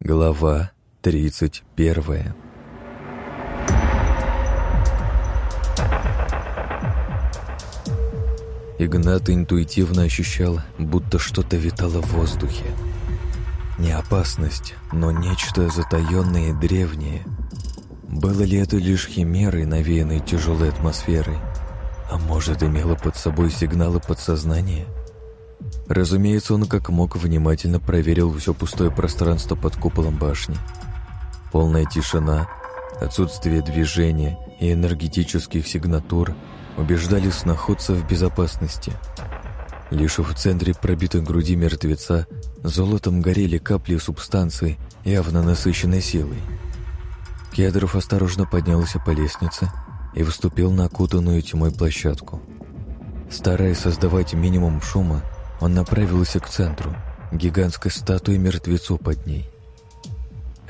Глава тридцать первая Игнат интуитивно ощущал, будто что-то витало в воздухе. Не опасность, но нечто затаенное и древнее. Было ли это лишь химерой, навеянной тяжелой атмосферой? А может, имело под собой сигналы подсознания? Разумеется, он как мог внимательно проверил все пустое пространство под куполом башни. Полная тишина, отсутствие движения и энергетических сигнатур убеждали сноходца в безопасности. Лишь в центре пробитой груди мертвеца золотом горели капли субстанции, явно насыщенной силой. Кедров осторожно поднялся по лестнице и вступил на окутанную тьмой площадку. Стараясь создавать минимум шума, он направился к центру, гигантской статуи мертвецу под ней.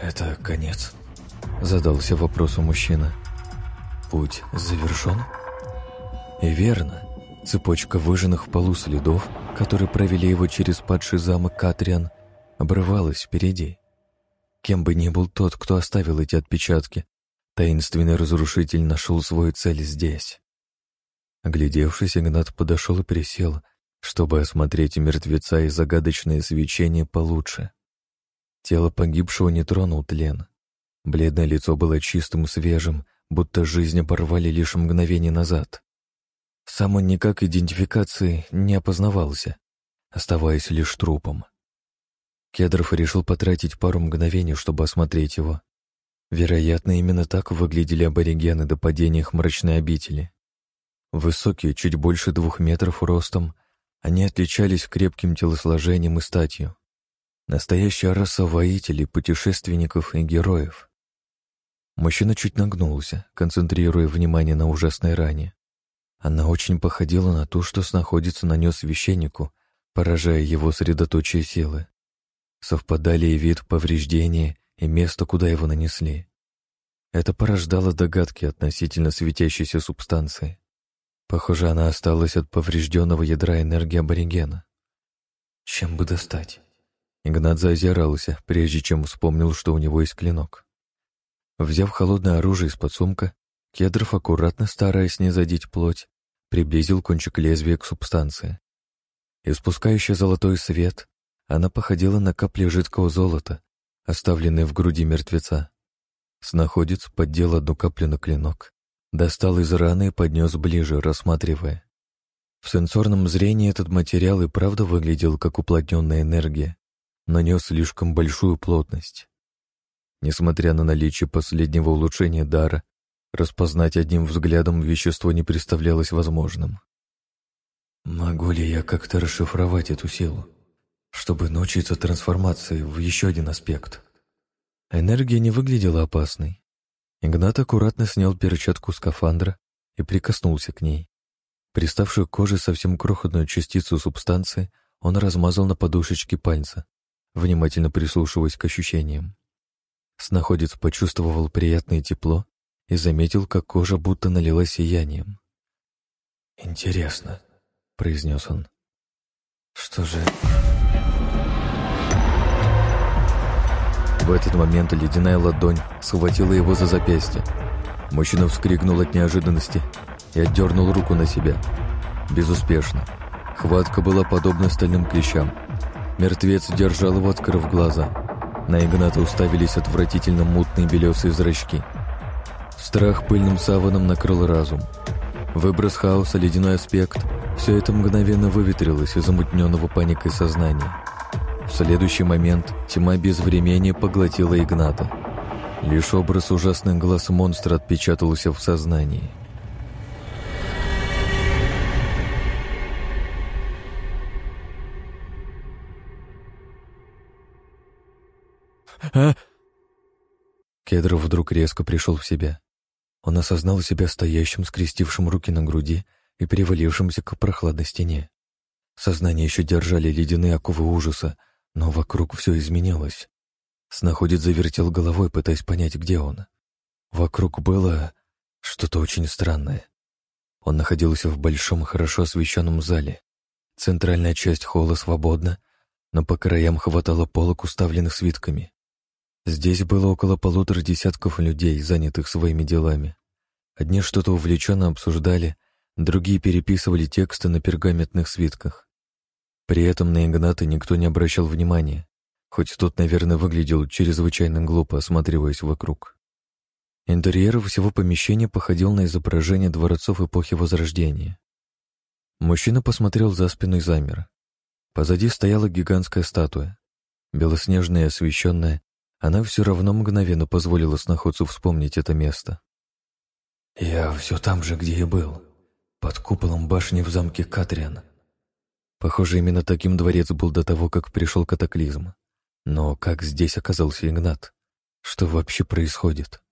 «Это конец?» — задался вопросом мужчина. «Путь завершен?» И верно. Цепочка выжженных в полу следов, которые провели его через падший замок Катриан, обрывалась впереди. Кем бы ни был тот, кто оставил эти отпечатки, таинственный разрушитель нашел свою цель здесь. Оглядевшись, Игнат подошел и присел, чтобы осмотреть мертвеца и загадочное свечение получше. Тело погибшего не тронул тлен. Бледное лицо было чистым свежим, будто жизнь оборвали лишь мгновение назад. Сам он никак идентификации не опознавался, оставаясь лишь трупом. Кедров решил потратить пару мгновений, чтобы осмотреть его. Вероятно, именно так выглядели аборигены до падения их мрачной обители. Высокие, чуть больше двух метров ростом, они отличались крепким телосложением и статью. Настоящая раса воителей, путешественников и героев. Мужчина чуть нагнулся, концентрируя внимание на ужасной ране. Она очень походила на ту, что находится нанес священнику, поражая его средоточие силы. Совпадали и вид повреждения, и место, куда его нанесли. Это порождало догадки относительно светящейся субстанции. Похоже, она осталась от поврежденного ядра энергии аборигена. Чем бы достать? Игнат заозирался, прежде чем вспомнил, что у него есть клинок. Взяв холодное оружие из-под сумка, Кедров, аккуратно стараясь не задеть плоть, приблизил кончик лезвия к субстанции. Испускающая золотой свет, она походила на капли жидкого золота, оставленные в груди мертвеца. Снаходец поддел одну каплю на клинок Достал из раны и поднес ближе, рассматривая. В сенсорном зрении этот материал и правда выглядел как уплотненная энергия, но нес слишком большую плотность. Несмотря на наличие последнего улучшения дара, распознать одним взглядом вещество не представлялось возможным. Могу ли я как-то расшифровать эту силу, чтобы научиться трансформации в еще один аспект? Энергия не выглядела опасной, Игнат аккуратно снял перчатку скафандра и прикоснулся к ней. Приставшую к коже совсем крохотную частицу субстанции он размазал на подушечке пальца, внимательно прислушиваясь к ощущениям. Снаходец почувствовал приятное тепло и заметил, как кожа будто налилась сиянием. «Интересно», — произнес он. «Что же...» В этот момент ледяная ладонь схватила его за запястье. Мужчина вскрикнул от неожиданности и отдернул руку на себя. Безуспешно. Хватка была подобна стальным клещам. Мертвец держал его, открыв глаза. На Игната уставились отвратительно мутные белесые зрачки. Страх пыльным саваном накрыл разум. Выброс хаоса, ледяной аспект — все это мгновенно выветрилось из замутненного паникой сознания. В следующий момент тьма без времени поглотила Игната. Лишь образ ужасных глаз монстра отпечатался в сознании. «А?» Кедров вдруг резко пришел в себя. Он осознал себя стоящим, скрестившим руки на груди и перевалившимся к прохладной стене. Сознание еще держали ледяные оковы ужаса, но вокруг все изменилось. Снаходец завертел головой, пытаясь понять, где он. Вокруг было что-то очень странное. Он находился в большом, хорошо освещенном зале. Центральная часть холла свободна, но по краям хватало полок, уставленных свитками. Здесь было около полутора десятков людей, занятых своими делами. Одни что-то увлеченно обсуждали, другие переписывали тексты на пергаментных свитках. При этом на Игната никто не обращал внимания, хоть тот, наверное, выглядел чрезвычайно глупо, осматриваясь вокруг. Интерьер всего помещения походил на изображение дворцов эпохи Возрождения. Мужчина посмотрел за спину и замер. Позади стояла гигантская статуя. Белоснежная и освещенная, она все равно мгновенно позволила сноходцу вспомнить это место. «Я все там же, где и был, под куполом башни в замке Катриан». Похоже, именно таким дворец был до того, как пришел катаклизм. Но как здесь оказался Игнат? Что вообще происходит?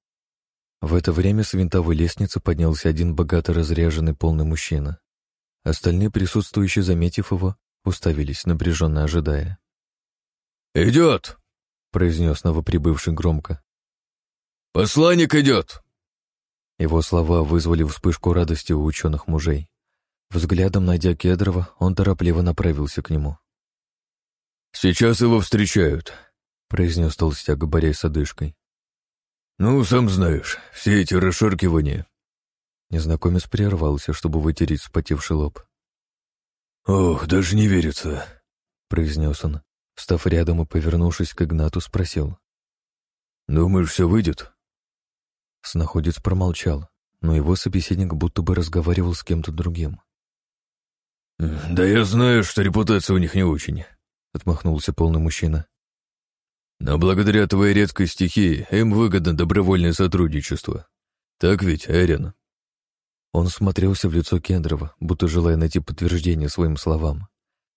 В это время с винтовой лестницы поднялся один богато разряженный полный мужчина. Остальные присутствующие, заметив его, уставились, напряженно ожидая. «Идет!» — произнес новоприбывший громко. «Посланник идет!» Его слова вызвали вспышку радости у ученых мужей. Взглядом найдя Кедрова, он торопливо направился к нему. «Сейчас его встречают», — произнес толстяк, борясь с одышкой. «Ну, сам знаешь, все эти расшаркивания». Незнакомец прервался, чтобы вытереть вспотевший лоб. «Ох, даже не верится», — произнес он. Встав рядом и повернувшись к Игнату, спросил. «Думаешь, все выйдет?» Снаходец промолчал, но его собеседник будто бы разговаривал с кем-то другим. «Да я знаю, что репутация у них не очень», — отмахнулся полный мужчина. «Но благодаря твоей редкой стихии им выгодно добровольное сотрудничество. Так ведь, Эрин?» Он смотрелся в лицо Кендрова, будто желая найти подтверждение своим словам.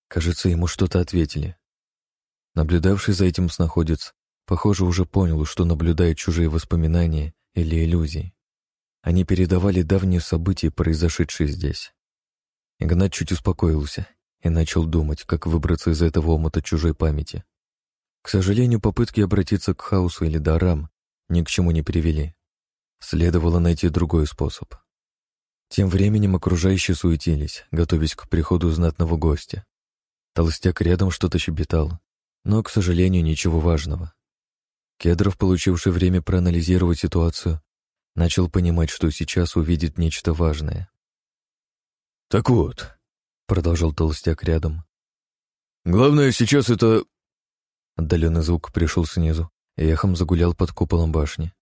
Кажется, ему что-то ответили. Наблюдавший за этим снаходец, похоже, уже понял, что наблюдает чужие воспоминания или иллюзии. Они передавали давние события, произошедшие здесь. Игнат чуть успокоился и начал думать, как выбраться из этого омута чужой памяти. К сожалению, попытки обратиться к хаосу или дарам ни к чему не привели. Следовало найти другой способ. Тем временем окружающие суетились, готовясь к приходу знатного гостя. Толстяк рядом что-то щебетал, но, к сожалению, ничего важного. Кедров, получивший время проанализировать ситуацию, начал понимать, что сейчас увидит нечто важное. «Так вот», — продолжал толстяк рядом, — «главное сейчас это...» Отдаленный звук пришел снизу и эхом загулял под куполом башни.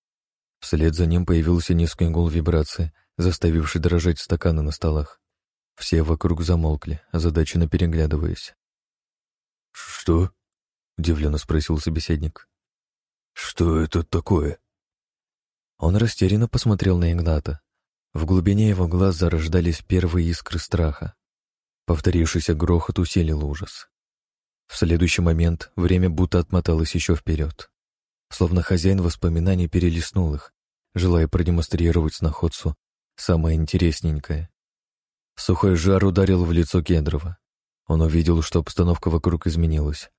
Вслед за ним появился низкий гул вибрации, заставивший дрожать стаканы на столах. Все вокруг замолкли, озадаченно переглядываясь. «Что?» — удивленно спросил собеседник. «Что это такое?» Он растерянно посмотрел на Игната. В глубине его глаз зарождались первые искры страха. Повторившийся грохот усилил ужас. В следующий момент время будто отмоталось еще вперед. Словно хозяин воспоминаний перелистнул их, желая продемонстрировать сноходцу самое интересненькое. Сухой жар ударил в лицо Кедрова. Он увидел, что обстановка вокруг изменилась.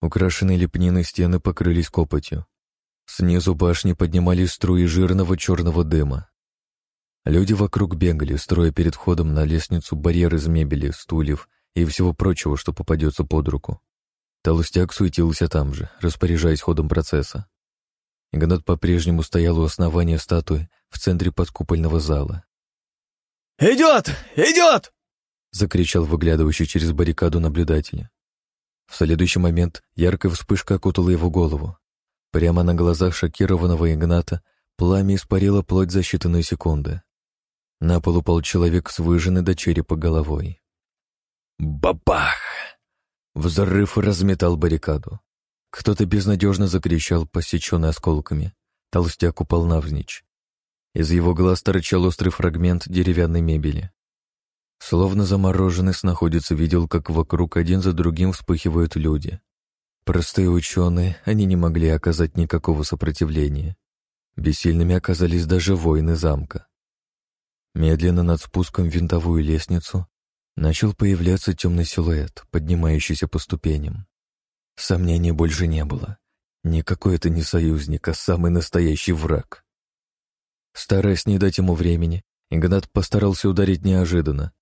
Украшенные лепниной стены покрылись копотью. Снизу башни поднимались струи жирного черного дыма. Люди вокруг бегали, строя перед входом на лестницу барьер из мебели, стульев и всего прочего, что попадется под руку. Толстяк суетился там же, распоряжаясь ходом процесса. Игнат по-прежнему стоял у основания статуи в центре подкупольного зала. «Идет! Идет!» — закричал выглядывающий через баррикаду наблюдателя. В следующий момент яркая вспышка окутала его голову. Прямо на глазах шокированного Игната пламя испарило плоть за считанные секунды. На пол упал человек с выжженной до черепа головой. Бабах! Взрыв разметал баррикаду. Кто-то безнадежно закричал, посеченный осколками. Толстяк упал навзничь. Из его глаз торчал острый фрагмент деревянной мебели. Словно замороженный снаходится видел, как вокруг один за другим вспыхивают люди. Простые ученые, они не могли оказать никакого сопротивления. Бессильными оказались даже воины замка. Медленно над спуском в винтовую лестницу начал появляться темный силуэт, поднимающийся по ступеням. Сомнений больше не было. Никакой это не союзник, а самый настоящий враг. Стараясь не дать ему времени, Игнат постарался ударить неожиданно,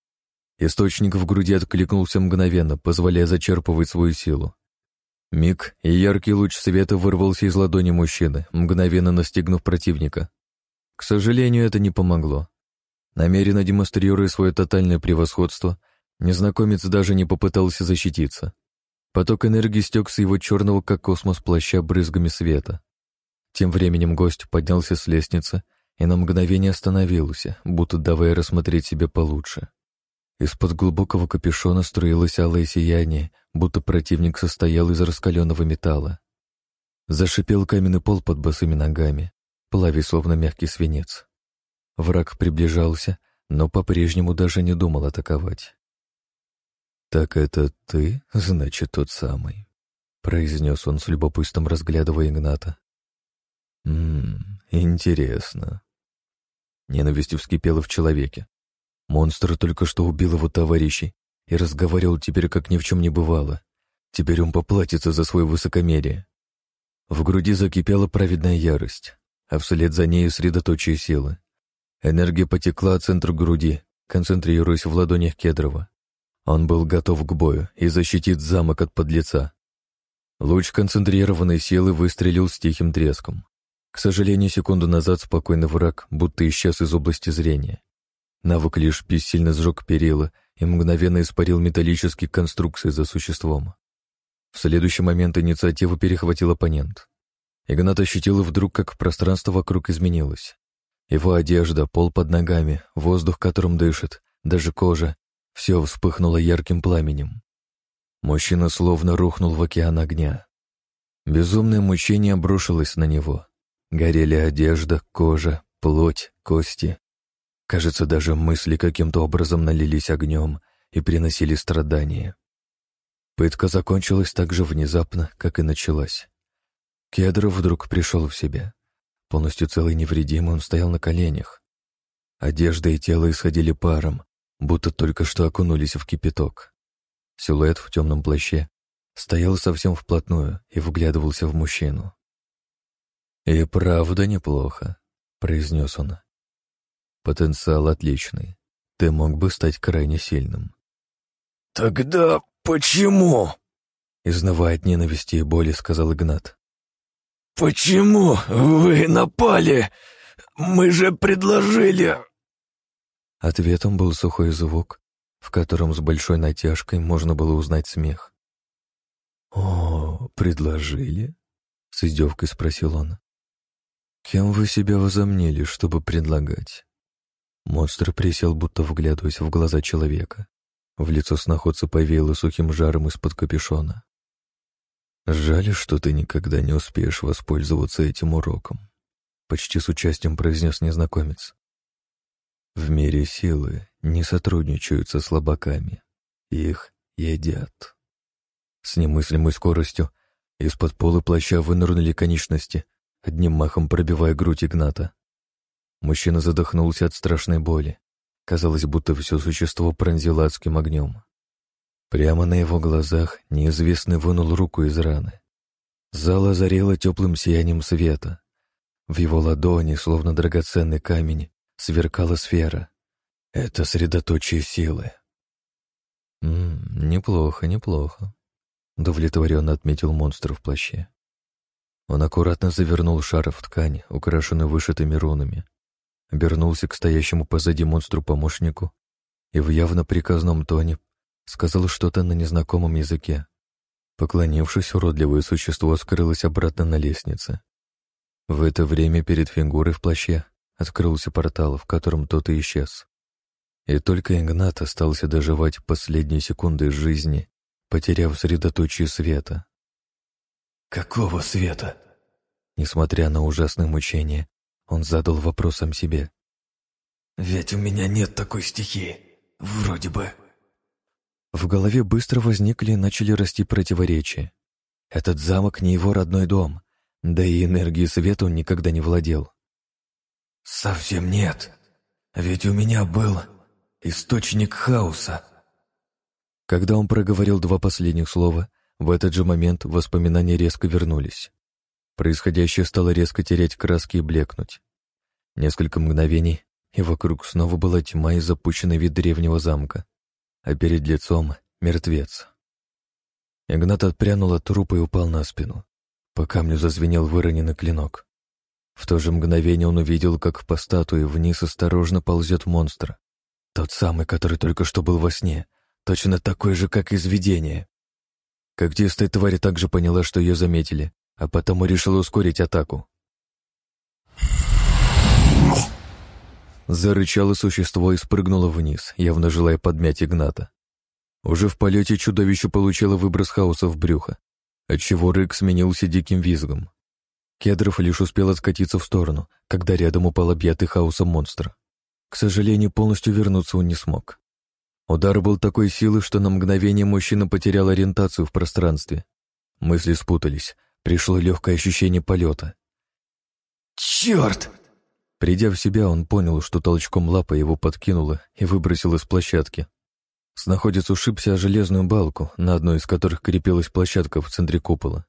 Источник в груди откликнулся мгновенно, позволяя зачерпывать свою силу. Миг, и яркий луч света вырвался из ладони мужчины, мгновенно настигнув противника. К сожалению, это не помогло. Намеренно демонстрируя свое тотальное превосходство, незнакомец даже не попытался защититься. Поток энергии стек с его черного, как космос, плаща брызгами света. Тем временем гость поднялся с лестницы и на мгновение остановился, будто давая рассмотреть себя получше. Из-под глубокого капюшона струилось алое сияние, будто противник состоял из раскаленного металла. Зашипел каменный пол под босыми ногами, плавя словно мягкий свинец. Враг приближался, но по-прежнему даже не думал атаковать. «Так это ты, значит, тот самый?» — произнес он с любопытством, разглядывая Игната. «Ммм, интересно». Ненависть вскипела в человеке. Монстр только что убил его товарищей и разговаривал теперь, как ни в чем не бывало. Теперь он поплатится за свое высокомерие. В груди закипела праведная ярость, а вслед за нею средоточие силы. Энергия потекла от центра груди, концентрируясь в ладонях Кедрова. Он был готов к бою и защитит замок от подлеца. Луч концентрированной силы выстрелил с тихим треском. К сожалению, секунду назад спокойный враг будто исчез из области зрения. Навык лишь бессильно сжег перила и мгновенно испарил металлические конструкции за существом. В следующий момент инициативу перехватил оппонент. Игнат ощутил вдруг, как пространство вокруг изменилось. Его одежда, пол под ногами, воздух, которым дышит, даже кожа все вспыхнуло ярким пламенем. Мужчина словно рухнул в океан огня. Безумное мучение обрушилось на него. Горели одежда, кожа, плоть, кости. Кажется, даже мысли каким-то образом налились огнем и приносили страдания. Пытка закончилась так же внезапно, как и началась. Кедров вдруг пришел в себя. Полностью целый невредимый он стоял на коленях. Одежда и тело исходили паром, будто только что окунулись в кипяток. Силуэт в темном плаще стоял совсем вплотную и вглядывался в мужчину. «И правда неплохо», — произнес он. «Потенциал отличный. Ты мог бы стать крайне сильным». «Тогда почему?» Изнывая от ненависти и боли, сказал Игнат. «Почему вы напали? Мы же предложили...» Ответом был сухой звук, в котором с большой натяжкой можно было узнать смех. «О, предложили?» — с издевкой спросил он. «Кем вы себя возомнили, чтобы предлагать?» Монстр присел, будто вглядываясь в глаза человека. В лицо сноходца повеяло сухим жаром из-под капюшона. «Жаль, что ты никогда не успеешь воспользоваться этим уроком», — почти с участием произнес незнакомец. В мире силы не сотрудничают со слабаками. Их едят. С немыслимой скоростью из-под пола плаща вынырнули конечности, одним махом пробивая грудь Игната. Мужчина задохнулся от страшной боли. Казалось, будто все существо пронзило адским огнем. Прямо на его глазах неизвестный вынул руку из раны. Зал озарело теплым сиянием света. В его ладони, словно драгоценный камень, сверкала сфера. Это средоточие силы. «М -м, «Неплохо, неплохо», — удовлетворенно отметил монстр в плаще. Он аккуратно завернул шар в ткань, украшенную вышитыми рунами, обернулся к стоящему позади монстру помощнику и в явно приказном тоне сказал что-то на незнакомом языке. Поклонившись, уродливое существо скрылось обратно на лестнице. В это время перед фигурой в плаще открылся портал, в котором тот и исчез. И только Игнат остался доживать последние секунды жизни, потеряв средоточие света. «Какого света?» Несмотря на ужасное мучение, он задал вопросом себе. «Ведь у меня нет такой стихии, вроде бы». В голове быстро возникли и начали расти противоречия. Этот замок не его родной дом, да и энергией света он никогда не владел. «Совсем нет. Ведь у меня был источник хаоса». Когда он проговорил два последних слова, в этот же момент воспоминания резко вернулись. Происходящее стало резко терять краски и блекнуть. Несколько мгновений, и вокруг снова была тьма и запущенный вид древнего замка, а перед лицом — мертвец. Игнат отпрянул от трупа и упал на спину. По камню зазвенел выроненный клинок. В то же мгновение он увидел, как по статуе вниз осторожно ползет монстр. Тот самый, который только что был во сне, точно такой же, как из видения. Когтистая тварь также поняла, что ее заметили, а потому решила ускорить атаку. Зарычало существо и спрыгнуло вниз, явно желая подмять Игната. Уже в полете чудовище получило выброс хаоса в брюхо, отчего рык сменился диким визгом. Кедров лишь успел откатиться в сторону, когда рядом упал объятый хаосом монстр. К сожалению, полностью вернуться он не смог. Удар был такой силы, что на мгновение мужчина потерял ориентацию в пространстве. Мысли спутались, пришло легкое ощущение полета. «Черт!» Придя в себя, он понял, что толчком лапы его подкинуло и выбросил из площадки. Снаходец ушибся о железную балку, на одной из которых крепилась площадка в центре купола.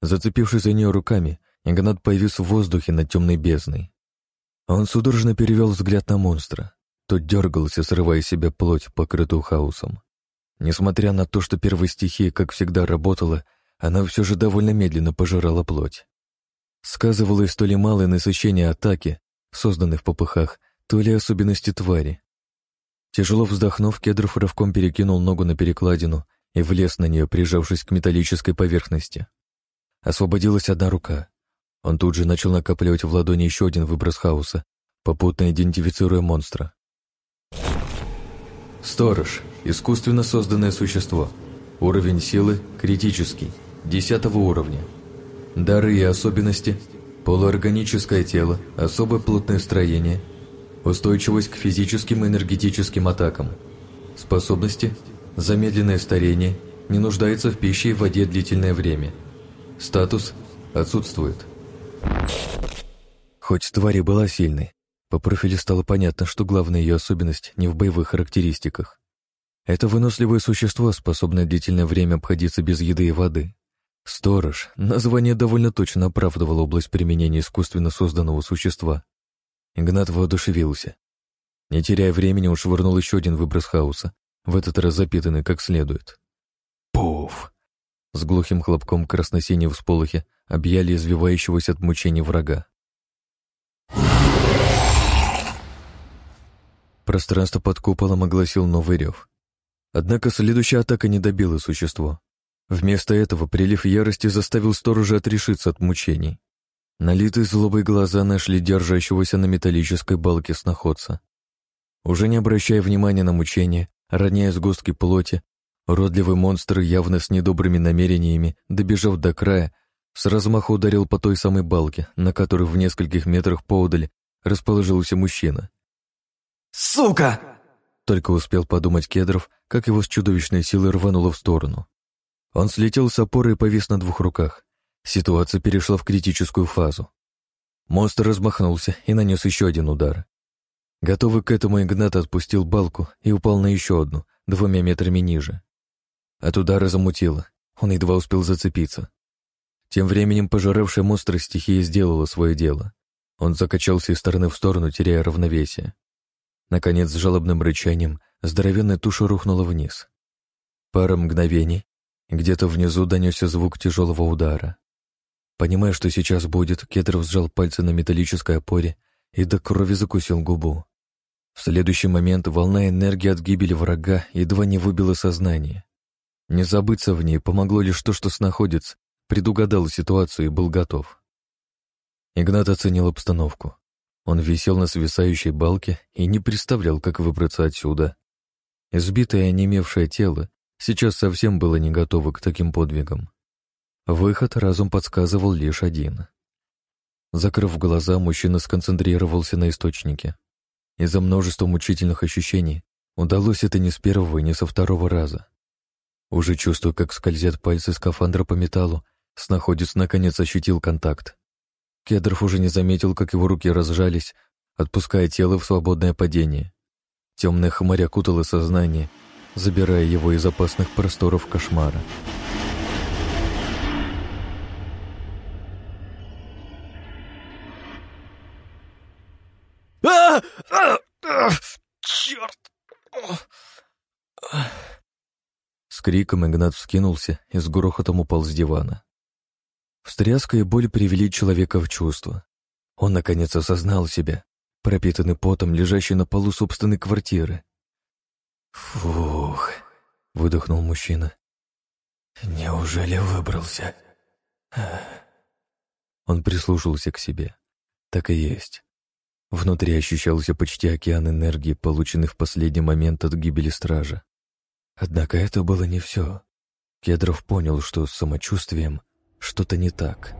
Зацепившись за нее руками, Игнат повис в воздухе над темной бездной. Он судорожно перевел взгляд на монстра. Тот дергался, срывая себя плоть, покрытую хаосом. Несмотря на то, что первая стихия, как всегда, работала, она все же довольно медленно пожирала плоть. Сказывалось то ли малое насыщение атаки, созданной в попыхах, то ли особенности твари. Тяжело вздохнув, Кедров рывком перекинул ногу на перекладину и влез на нее, прижавшись к металлической поверхности. Освободилась одна рука. Он тут же начал накапливать в ладони еще один выброс хаоса, попутно идентифицируя монстра. Сторож. Искусственно созданное существо. Уровень силы критический, десятого уровня. Дары и особенности. Полуорганическое тело, особое плотное строение, устойчивость к физическим и энергетическим атакам. Способности. Замедленное старение, не нуждается в пище и воде длительное время. Статус отсутствует. Хоть тварь и была сильной, по профилю стало понятно, что главная ее особенность не в боевых характеристиках. Это выносливое существо, способное длительное время обходиться без еды и воды. Сторож. Название довольно точно оправдывало область применения искусственно созданного существа. Игнат воодушевился. Не теряя времени, он швырнул еще один выброс хаоса, в этот раз запитанный как следует. Пуф! С глухим хлопком красно-синие всполохи объяли извивающегося от мучений врага. Пространство под куполом огласил новый рев. Однако следующая атака не добила существо. Вместо этого прилив ярости заставил сторожа отрешиться от мучений. Налитые злобой глаза нашли держащегося на металлической балке сноходца. Уже не обращая внимания на мучения, роняя сгустки плоти, уродливый монстр, явно с недобрыми намерениями, добежав до края, с размаху ударил по той самой балке, на которой в нескольких метрах поодаль расположился мужчина. «Сука!» Только успел подумать Кедров, как его с чудовищной силой рвануло в сторону. Он слетел с опоры и повис на двух руках. Ситуация перешла в критическую фазу. Монстр размахнулся и нанес еще один удар. Готовый к этому Игнат отпустил балку и упал на еще одну, двумя метрами ниже. От удара замутило, он едва успел зацепиться. Тем временем пожиравшая монстра стихия сделала свое дело. Он закачался из стороны в сторону, теряя равновесие. Наконец, с жалобным рычанием, здоровенная туша рухнула вниз. Пара мгновений, где-то внизу донесся звук тяжелого удара. Понимая, что сейчас будет, Кедров сжал пальцы на металлической опоре и до крови закусил губу. В следующий момент волна энергии от гибели врага едва не выбила сознание. Не забыться в ней помогло лишь то, что снаходец предугадал ситуацию и был готов. Игнат оценил обстановку. Он висел на свисающей балке и не представлял, как выбраться отсюда. Избитое и онемевшее тело сейчас совсем было не готово к таким подвигам. Выход разум подсказывал лишь один. Закрыв глаза, мужчина сконцентрировался на источнике. Из-за множества мучительных ощущений удалось это не с первого и не со второго раза. Уже чувствуя, как скользят пальцы скафандра по металлу, снаходец наконец ощутил контакт. Кедров уже не заметил, как его руки разжались, отпуская тело в свободное падение. Темная хмарь окутала сознание, забирая его из опасных просторов кошмара. а а, Черт! криком Игнат вскинулся и с грохотом упал с дивана. Встряска и боль привели человека в чувство. Он, наконец, осознал себя, пропитанный потом, лежащий на полу собственной квартиры. «Фух», — выдохнул мужчина. «Неужели выбрался?» Он прислушался к себе. Так и есть. Внутри ощущался почти океан энергии, полученный в последний момент от гибели стража. Однако это было не все. Кедров понял, что с самочувствием что-то не так.